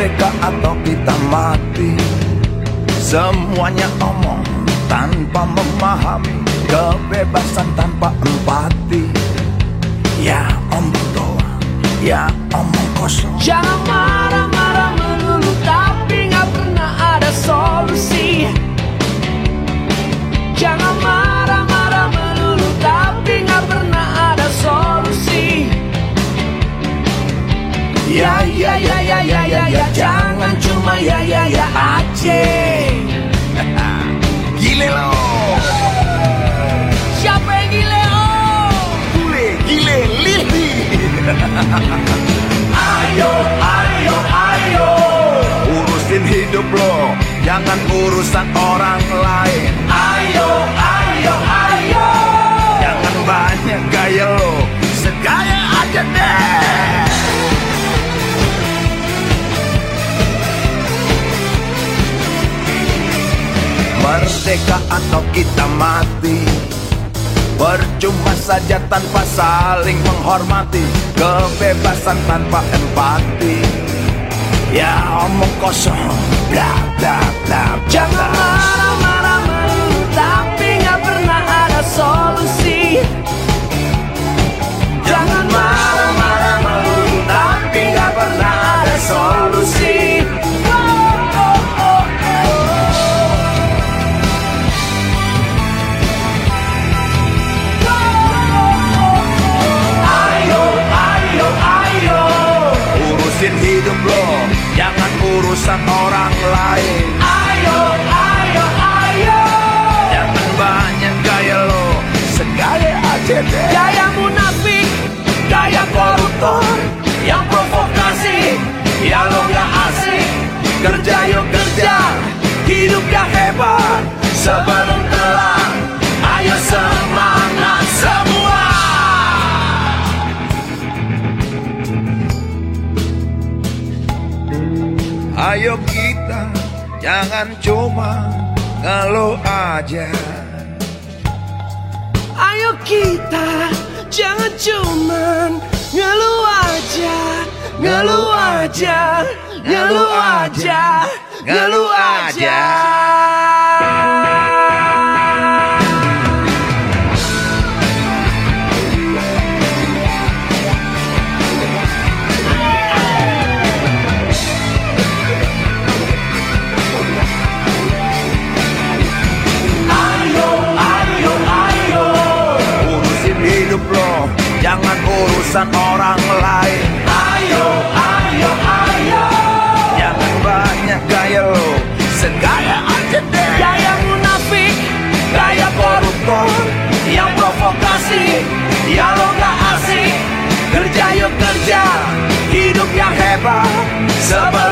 Merdeka atau kita mati? Semuanya omong tanpa memahami Kebebasan tanpa empati. Ya omong doang, ya omong kosong. Jangan marah-marah melulu tapi nggak pernah ada solusi. Jangan marah-marah Ya ya ya ya ya ya ya jangan cuma ya ya ya aja Gile lo, Siapa yang gile oh? Gile, gile, lili Ayo ayo ayo. Urusin hidup lo, jangan urusan orang Merdeka atau kita mati? Percuma saja tanpa saling menghormati Kebebasan tanpa empati. Ya omong kosong Bla bla urusan orang lain. Ayo, ayo, ayo. Jangan banyak gaya lo Segaya aja deh Gaya munafik, gaya koruptor. Yang provokasi, yang lo gak asik. Kerja yuk kerja. Hidup yang hebat Sebelum Ayo kita Jangan cuma ngeluh aja. Ayo kita Jangan cuman Ngeluh aja Ngeluh aja Ngeluh aja Ngeluh aja. Ayo, urusan orang lain. Ayo, ayo, ayo. Jangan banyak gaya lo. Segaya aja deh Gaya munafik, gaya koruptor. Yang provokasi, yang lo gak asik. Kerja yuk kerja, hidup yang hebat Sebelum